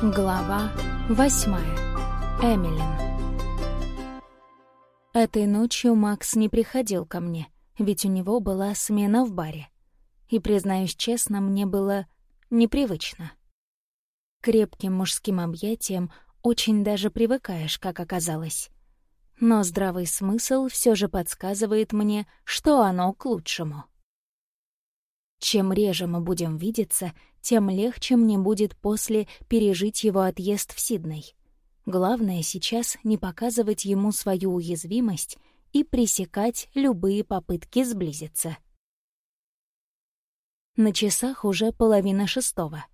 Глава восьмая. Эмилин. Этой ночью Макс не приходил ко мне, ведь у него была смена в баре. И, признаюсь честно, мне было непривычно. Крепким мужским объятием очень даже привыкаешь, как оказалось. Но здравый смысл все же подсказывает мне, что оно к лучшему. Чем реже мы будем видеться, тем легче мне будет после пережить его отъезд в Сидней. Главное сейчас не показывать ему свою уязвимость и пресекать любые попытки сблизиться. На часах уже половина шестого.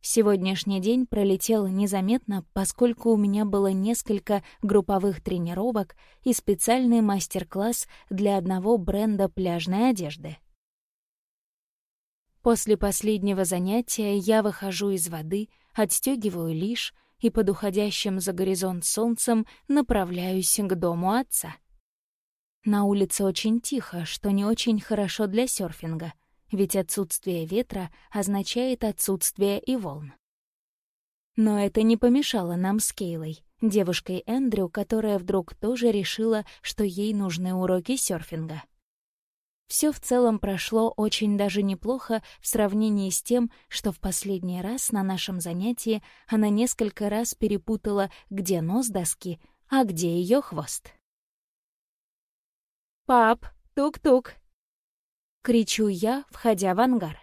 Сегодняшний день пролетел незаметно, поскольку у меня было несколько групповых тренировок и специальный мастер-класс для одного бренда пляжной одежды. После последнего занятия я выхожу из воды, отстегиваю лишь и под уходящим за горизонт солнцем направляюсь к дому отца. На улице очень тихо, что не очень хорошо для серфинга, ведь отсутствие ветра означает отсутствие и волн. Но это не помешало нам с Кейлой, девушкой Эндрю, которая вдруг тоже решила, что ей нужны уроки серфинга. Все в целом прошло очень даже неплохо в сравнении с тем, что в последний раз на нашем занятии она несколько раз перепутала, где нос доски, а где ее хвост. «Пап, тук-тук!» — кричу я, входя в ангар.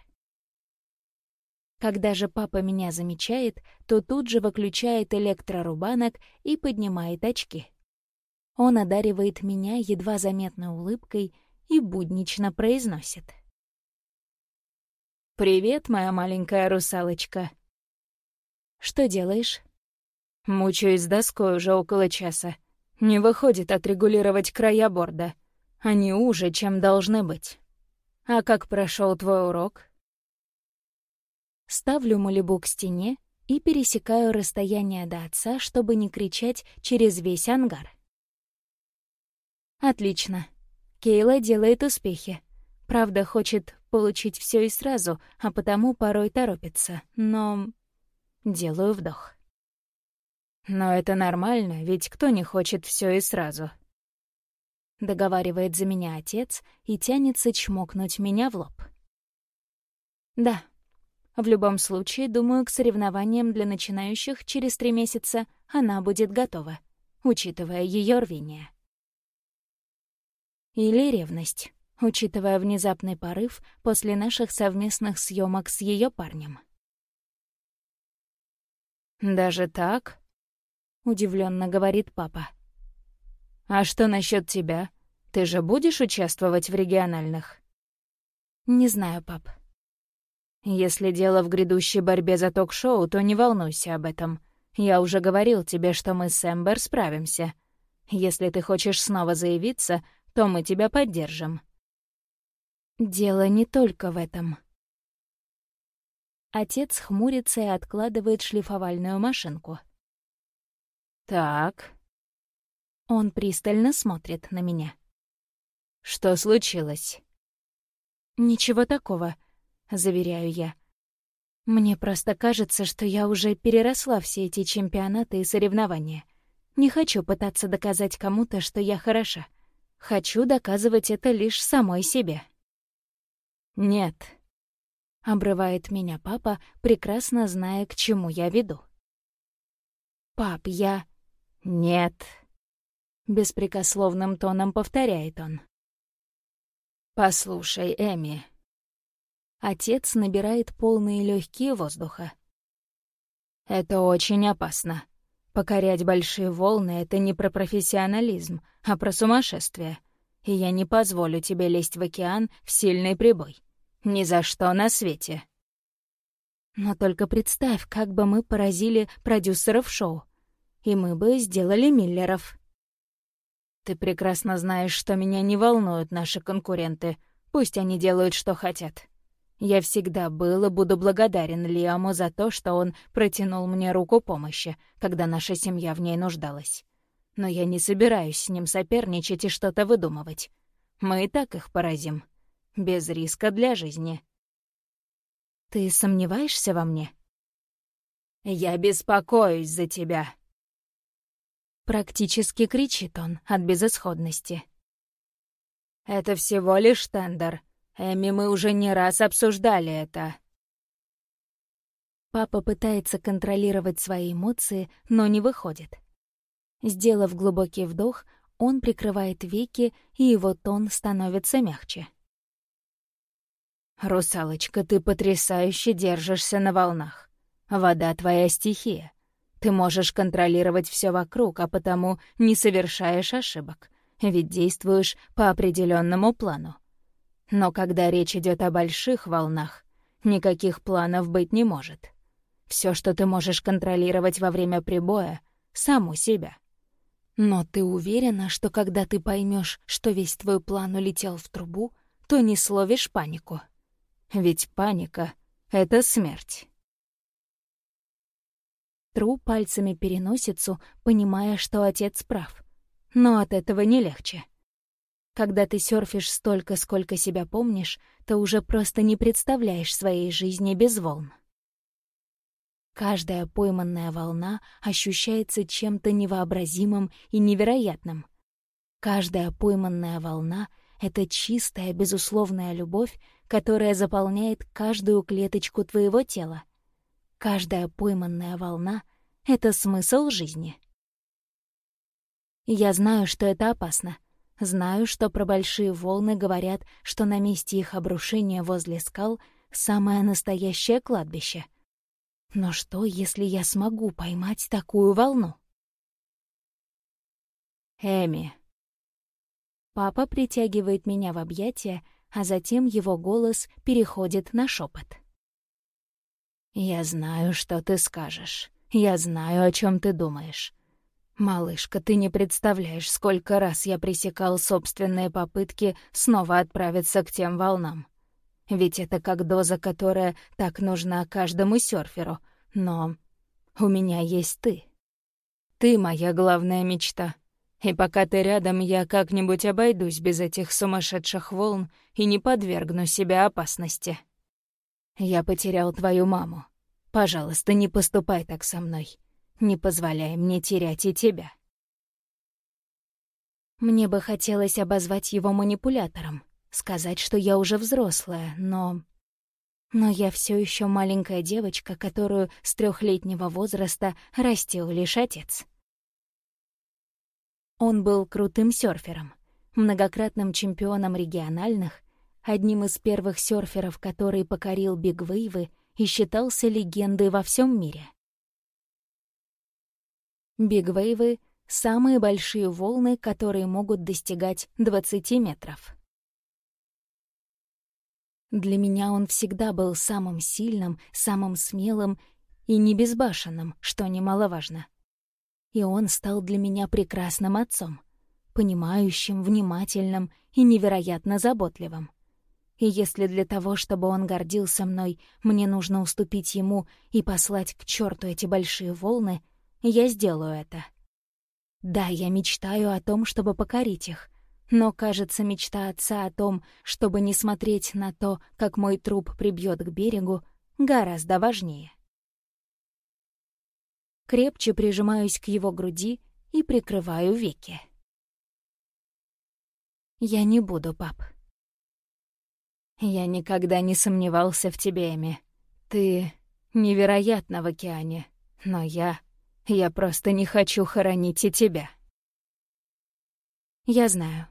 Когда же папа меня замечает, то тут же выключает электрорубанок и поднимает очки. Он одаривает меня едва заметной улыбкой — и буднично произносит. «Привет, моя маленькая русалочка». «Что делаешь?» Мучаюсь доской уже около часа. Не выходит отрегулировать края борда. Они уже, чем должны быть. А как прошел твой урок? Ставлю малибу к стене и пересекаю расстояние до отца, чтобы не кричать через весь ангар. Отлично. Кейла делает успехи. Правда, хочет получить все и сразу, а потому порой торопится. Но... Делаю вдох. Но это нормально, ведь кто не хочет все и сразу? Договаривает за меня отец и тянется чмокнуть меня в лоб. Да. В любом случае, думаю, к соревнованиям для начинающих через три месяца она будет готова, учитывая ее рвение. Или ревность, учитывая внезапный порыв после наших совместных съемок с ее парнем. «Даже так?» — удивленно говорит папа. «А что насчет тебя? Ты же будешь участвовать в региональных?» «Не знаю, пап». «Если дело в грядущей борьбе за ток-шоу, то не волнуйся об этом. Я уже говорил тебе, что мы с Эмбер справимся. Если ты хочешь снова заявиться, то мы тебя поддержим». Дело не только в этом. Отец хмурится и откладывает шлифовальную машинку. «Так...» Он пристально смотрит на меня. «Что случилось?» «Ничего такого», — заверяю я. «Мне просто кажется, что я уже переросла все эти чемпионаты и соревнования. Не хочу пытаться доказать кому-то, что я хороша. Хочу доказывать это лишь самой себе. «Нет», — обрывает меня папа, прекрасно зная, к чему я веду. «Пап, я...» «Нет», — беспрекословным тоном повторяет он. «Послушай, Эми». Отец набирает полные легкие воздуха. «Это очень опасно. Покорять большие волны — это не про профессионализм, а про сумасшествие. И я не позволю тебе лезть в океан в сильный прибой. Ни за что на свете. Но только представь, как бы мы поразили продюсеров шоу. И мы бы сделали Миллеров. Ты прекрасно знаешь, что меня не волнуют наши конкуренты. Пусть они делают, что хотят. Я всегда был и буду благодарен Лиаму за то, что он протянул мне руку помощи, когда наша семья в ней нуждалась. Но я не собираюсь с ним соперничать и что-то выдумывать. Мы и так их поразим. Без риска для жизни. Ты сомневаешься во мне? «Я беспокоюсь за тебя!» Практически кричит он от безысходности. «Это всего лишь тендер. Эми, мы уже не раз обсуждали это». Папа пытается контролировать свои эмоции, но не выходит. Сделав глубокий вдох, он прикрывает веки, и его тон становится мягче. «Русалочка, ты потрясающе держишься на волнах. Вода — твоя стихия. Ты можешь контролировать все вокруг, а потому не совершаешь ошибок, ведь действуешь по определенному плану. Но когда речь идет о больших волнах, никаких планов быть не может. Все, что ты можешь контролировать во время прибоя, — саму себя. Но ты уверена, что когда ты поймешь, что весь твой план улетел в трубу, то не словишь панику? Ведь паника — это смерть. Тру пальцами переносицу, понимая, что отец прав. Но от этого не легче. Когда ты серфишь столько, сколько себя помнишь, то уже просто не представляешь своей жизни без волн. Каждая пойманная волна ощущается чем-то невообразимым и невероятным. Каждая пойманная волна — это чистая, безусловная любовь, которая заполняет каждую клеточку твоего тела. Каждая пойманная волна — это смысл жизни. Я знаю, что это опасно. Знаю, что про большие волны говорят, что на месте их обрушения возле скал самое настоящее кладбище. Но что, если я смогу поймать такую волну? Эми. Папа притягивает меня в объятия, а затем его голос переходит на шепот. «Я знаю, что ты скажешь. Я знаю, о чем ты думаешь. Малышка, ты не представляешь, сколько раз я пресекал собственные попытки снова отправиться к тем волнам. Ведь это как доза, которая так нужна каждому серферу. Но у меня есть ты. Ты моя главная мечта. И пока ты рядом, я как-нибудь обойдусь без этих сумасшедших волн и не подвергну себя опасности. Я потерял твою маму. Пожалуйста, не поступай так со мной. Не позволяй мне терять и тебя. Мне бы хотелось обозвать его манипулятором, сказать, что я уже взрослая, но... Но я все еще маленькая девочка, которую с трехлетнего возраста растил лишь отец. Он был крутым серфером, многократным чемпионом региональных, одним из первых серферов, который покорил бигвейвы и считался легендой во всем мире. Бигвейвы — самые большие волны, которые могут достигать 20 метров. Для меня он всегда был самым сильным, самым смелым и не безбашенным, что немаловажно. И он стал для меня прекрасным отцом, понимающим, внимательным и невероятно заботливым. И если для того, чтобы он гордился мной, мне нужно уступить ему и послать к черту эти большие волны, я сделаю это. Да, я мечтаю о том, чтобы покорить их, но, кажется, мечта отца о том, чтобы не смотреть на то, как мой труп прибьет к берегу, гораздо важнее. Крепче прижимаюсь к его груди и прикрываю веки. Я не буду, пап. Я никогда не сомневался в тебе, Эми. Ты невероятна в океане, но я... Я просто не хочу хоронить и тебя. Я знаю.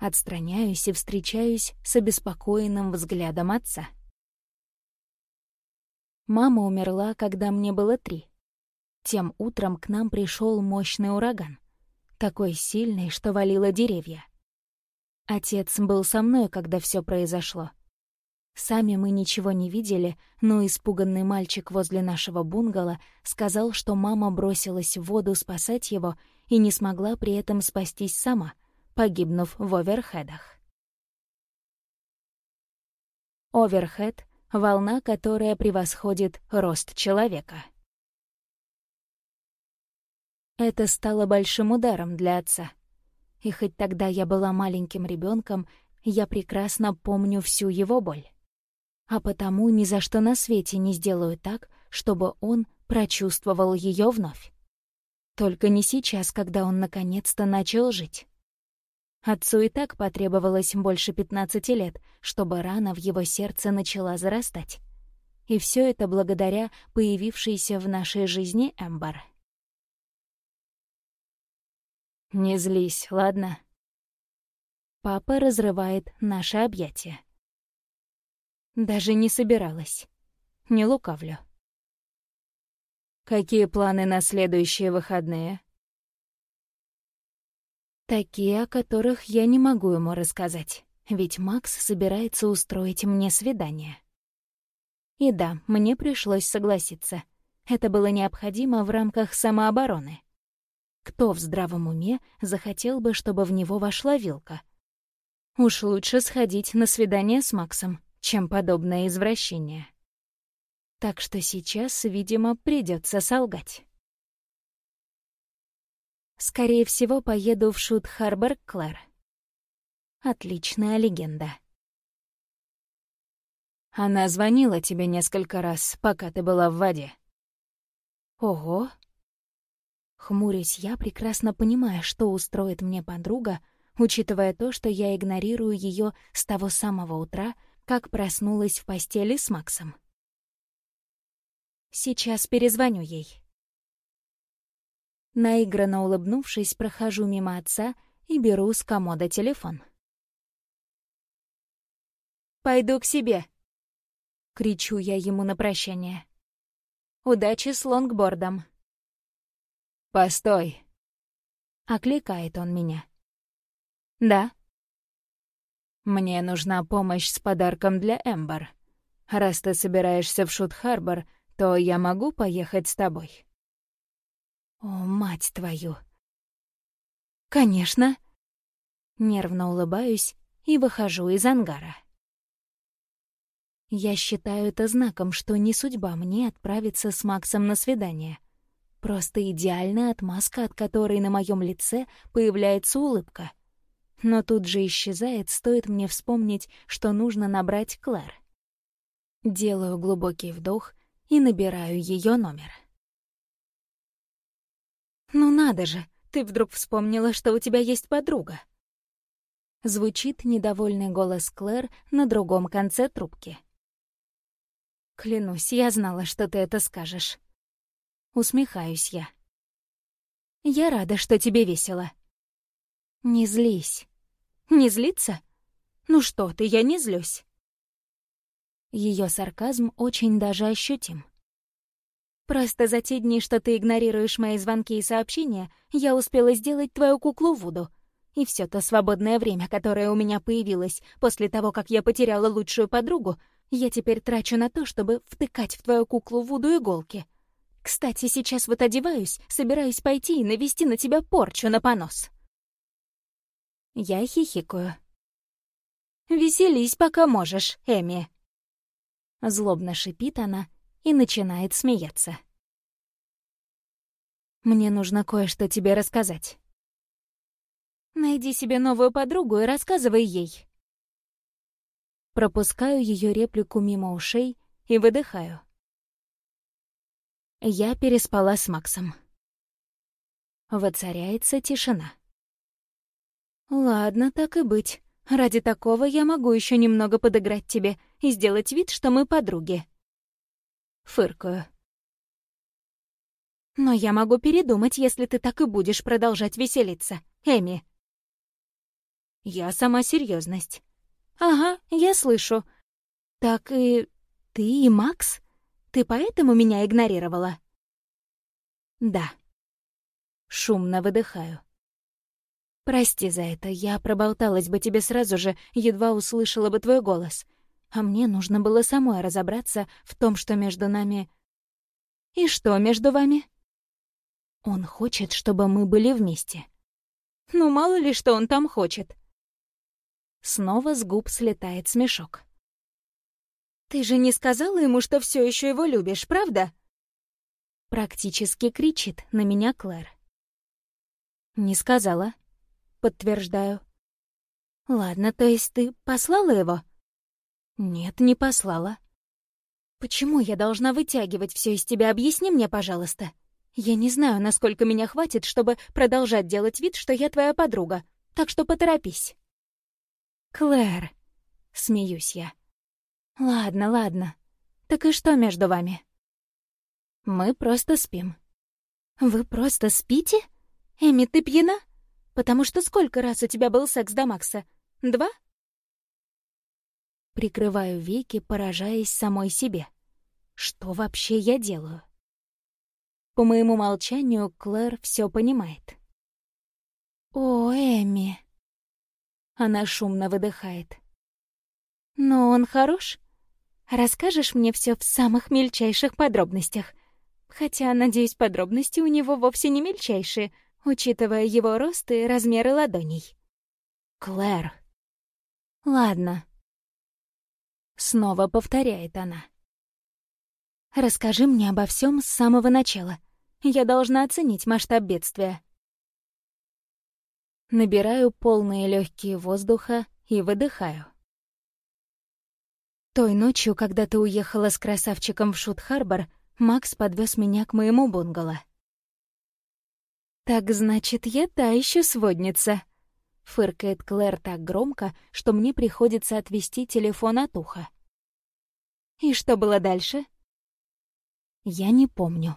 Отстраняюсь и встречаюсь с обеспокоенным взглядом отца. Мама умерла, когда мне было три. Тем утром к нам пришел мощный ураган. Такой сильный, что валило деревья. Отец был со мной, когда все произошло. Сами мы ничего не видели, но испуганный мальчик возле нашего бунгало сказал, что мама бросилась в воду спасать его и не смогла при этом спастись сама, погибнув в оверхедах. Оверхед — волна, которая превосходит рост человека. Это стало большим ударом для отца — и хоть тогда я была маленьким ребенком, я прекрасно помню всю его боль. А потому ни за что на свете не сделаю так, чтобы он прочувствовал ее вновь. Только не сейчас, когда он наконец-то начал жить. Отцу и так потребовалось больше 15 лет, чтобы рана в его сердце начала зарастать. И все это благодаря появившейся в нашей жизни Эмбер. «Не злись, ладно?» Папа разрывает наше объятие. Даже не собиралась. Не лукавлю. «Какие планы на следующие выходные?» Такие, о которых я не могу ему рассказать, ведь Макс собирается устроить мне свидание. И да, мне пришлось согласиться. Это было необходимо в рамках самообороны. Кто в здравом уме захотел бы, чтобы в него вошла вилка? Уж лучше сходить на свидание с Максом, чем подобное извращение. Так что сейчас, видимо, придется солгать. Скорее всего, поеду в Шут-Харбор, Клэр. Отличная легенда. Она звонила тебе несколько раз, пока ты была в воде. Ого. Хмурясь, я прекрасно понимаю, что устроит мне подруга, учитывая то, что я игнорирую ее с того самого утра, как проснулась в постели с Максом. Сейчас перезвоню ей. Наигранно улыбнувшись, прохожу мимо отца и беру с комода телефон. «Пойду к себе!» — кричу я ему на прощание. «Удачи с лонгбордом!» «Постой!» — окликает он меня. «Да?» «Мне нужна помощь с подарком для Эмбер. Раз ты собираешься в Шут-Харбор, то я могу поехать с тобой?» О, мать твою! Конечно. Нервно улыбаюсь и выхожу из ангара. Я считаю это знаком, что не судьба мне отправиться с Максом на свидание. Просто идеальная отмазка, от которой на моем лице появляется улыбка. Но тут же исчезает, стоит мне вспомнить, что нужно набрать Клэр. Делаю глубокий вдох и набираю ее номер. «Ну надо же, ты вдруг вспомнила, что у тебя есть подруга». Звучит недовольный голос Клэр на другом конце трубки. «Клянусь, я знала, что ты это скажешь». Усмехаюсь я. «Я рада, что тебе весело». «Не злись». «Не злиться? Ну что ты, я не злюсь». Ее сарказм очень даже ощутим. Просто за те дни, что ты игнорируешь мои звонки и сообщения, я успела сделать твою куклу Вуду. И все то свободное время, которое у меня появилось после того, как я потеряла лучшую подругу, я теперь трачу на то, чтобы втыкать в твою куклу Вуду иголки. Кстати, сейчас вот одеваюсь, собираюсь пойти и навести на тебя порчу на понос. Я хихикаю. «Веселись, пока можешь, Эми!» Злобно шипит она и начинает смеяться. «Мне нужно кое-что тебе рассказать». «Найди себе новую подругу и рассказывай ей». Пропускаю ее реплику мимо ушей и выдыхаю. Я переспала с Максом. Воцаряется тишина. «Ладно, так и быть. Ради такого я могу еще немного подыграть тебе и сделать вид, что мы подруги». Фыркаю. «Но я могу передумать, если ты так и будешь продолжать веселиться, Эми». «Я сама серьезность. «Ага, я слышу. Так и ты и Макс? Ты поэтому меня игнорировала?» «Да». Шумно выдыхаю. «Прости за это, я проболталась бы тебе сразу же, едва услышала бы твой голос а мне нужно было самой разобраться в том, что между нами... И что между вами? Он хочет, чтобы мы были вместе. Ну, мало ли, что он там хочет. Снова с губ слетает смешок. «Ты же не сказала ему, что все еще его любишь, правда?» Практически кричит на меня Клэр. «Не сказала», — подтверждаю. «Ладно, то есть ты послала его?» «Нет, не послала». Почему я должна вытягивать все из тебя? Объясни мне, пожалуйста. Я не знаю, насколько меня хватит, чтобы продолжать делать вид, что я твоя подруга. Так что поторопись. Клэр, смеюсь я. Ладно, ладно. Так и что между вами? Мы просто спим. Вы просто спите? Эми, ты пьяна? Потому что сколько раз у тебя был секс до Макса? Два? Прикрываю веки, поражаясь самой себе. Что вообще я делаю? По моему молчанию Клэр все понимает. «О, Эми!» Она шумно выдыхает. «Но он хорош? Расскажешь мне все в самых мельчайших подробностях. Хотя, надеюсь, подробности у него вовсе не мельчайшие, учитывая его рост и размеры ладоней». «Клэр!» «Ладно». Снова повторяет она. «Расскажи мне обо всем с самого начала. Я должна оценить масштаб бедствия. Набираю полные легкие воздуха и выдыхаю. Той ночью, когда ты уехала с красавчиком в Шут-Харбор, Макс подвез меня к моему бунгало. «Так значит, я та еще сводница», — фыркает Клэр так громко, что мне приходится отвести телефон от уха. «И что было дальше?» «Я не помню»,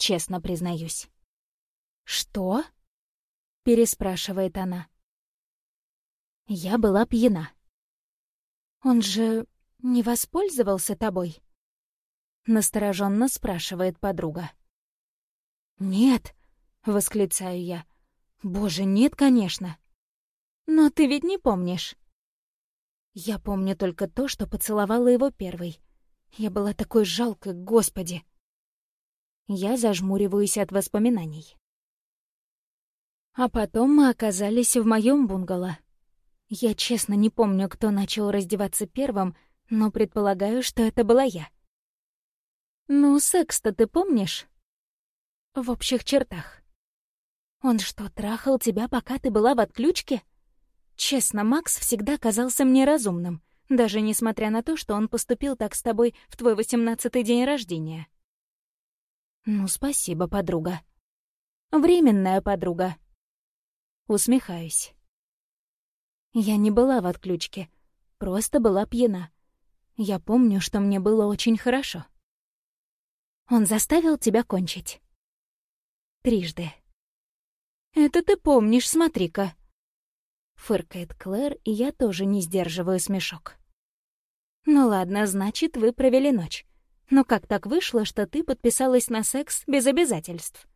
честно признаюсь. «Что?» — переспрашивает она. Я была пьяна. «Он же не воспользовался тобой?» Настороженно спрашивает подруга. «Нет», — восклицаю я. «Боже, нет, конечно». «Но ты ведь не помнишь». Я помню только то, что поцеловала его первой. Я была такой жалкой, господи. Я зажмуриваюсь от воспоминаний. А потом мы оказались в моем бунгало. Я честно не помню, кто начал раздеваться первым, но предполагаю, что это была я. «Ну, секс-то ты помнишь?» «В общих чертах». «Он что, трахал тебя, пока ты была в отключке?» Честно, Макс всегда казался мне разумным, даже несмотря на то, что он поступил так с тобой в твой восемнадцатый день рождения. «Ну, спасибо, подруга. Временная подруга». Усмехаюсь. Я не была в отключке, просто была пьяна. Я помню, что мне было очень хорошо. Он заставил тебя кончить? Трижды. «Это ты помнишь, смотри-ка!» Фыркает Клэр, и я тоже не сдерживаю смешок. «Ну ладно, значит, вы провели ночь. Но как так вышло, что ты подписалась на секс без обязательств?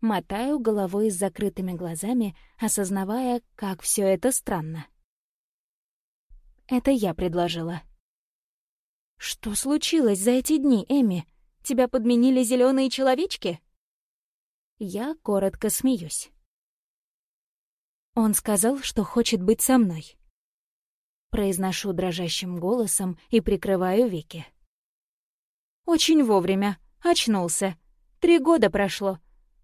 Мотаю головой с закрытыми глазами, осознавая, как все это странно. Это я предложила. Что случилось за эти дни, Эми? Тебя подменили зеленые человечки? Я коротко смеюсь. Он сказал, что хочет быть со мной. Произношу дрожащим голосом и прикрываю веки. Очень вовремя. Очнулся. Три года прошло.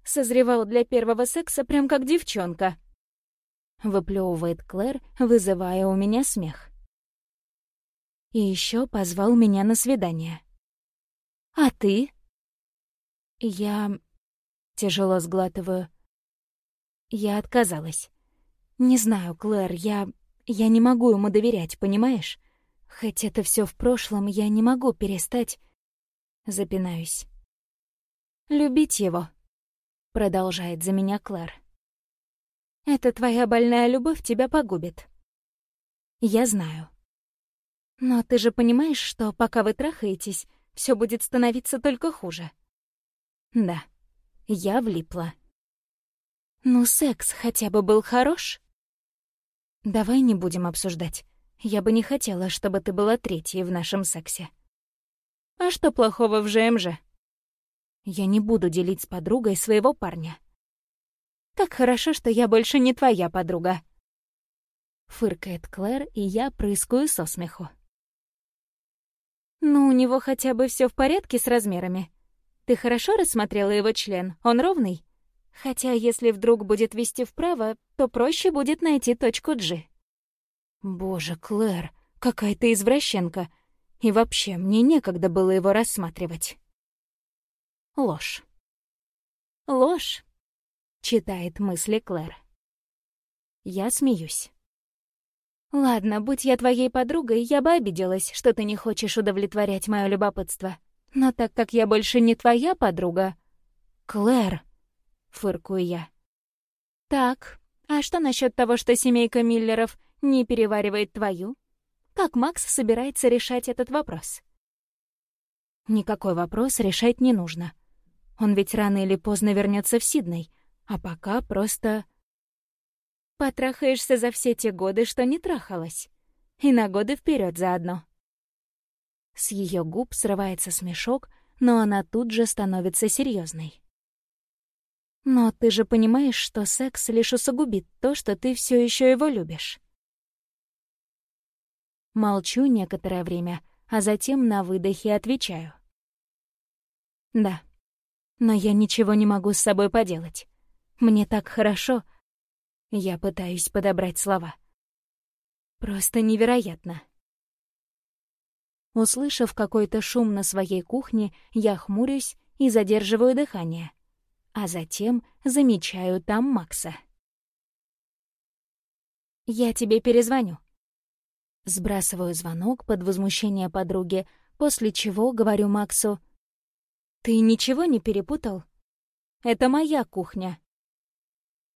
Созревал для первого секса прям как девчонка. Выплевывает Клэр, вызывая у меня смех. И еще позвал меня на свидание. «А ты?» Я... Тяжело сглатываю. Я отказалась. Не знаю, Клэр, я... Я не могу ему доверять, понимаешь? Хоть это все в прошлом, я не могу перестать Запинаюсь. «Любить его», — продолжает за меня Клэр. «Это твоя больная любовь тебя погубит». «Я знаю». «Но ты же понимаешь, что пока вы трахаетесь, все будет становиться только хуже». «Да, я влипла». «Ну, секс хотя бы был хорош?» «Давай не будем обсуждать. Я бы не хотела, чтобы ты была третьей в нашем сексе». А что плохого в ЖМЖ? Я не буду делить с подругой своего парня. Как хорошо, что я больше не твоя подруга. Фыркает Клэр, и я прыскаю со смеху. Ну, у него хотя бы все в порядке с размерами. Ты хорошо рассмотрела его член? Он ровный? Хотя, если вдруг будет вести вправо, то проще будет найти точку G. Боже, Клэр, какая ты извращенка. И вообще, мне некогда было его рассматривать. Ложь. Ложь, читает мысли Клэр. Я смеюсь. Ладно, будь я твоей подругой, я бы обиделась, что ты не хочешь удовлетворять мое любопытство. Но так как я больше не твоя подруга... Клэр, фыркую я. Так, а что насчет того, что семейка Миллеров не переваривает твою? Как Макс собирается решать этот вопрос? Никакой вопрос решать не нужно. Он ведь рано или поздно вернется в Сидней, а пока просто... Потрахаешься за все те годы, что не трахалась. И на годы вперед заодно. С ее губ срывается смешок, но она тут же становится серьезной. Но ты же понимаешь, что секс лишь усугубит то, что ты все еще его любишь. Молчу некоторое время, а затем на выдохе отвечаю. Да, но я ничего не могу с собой поделать. Мне так хорошо. Я пытаюсь подобрать слова. Просто невероятно. Услышав какой-то шум на своей кухне, я хмурюсь и задерживаю дыхание. А затем замечаю там Макса. «Я тебе перезвоню», Сбрасываю звонок под возмущение подруги, после чего говорю Максу. «Ты ничего не перепутал? Это моя кухня.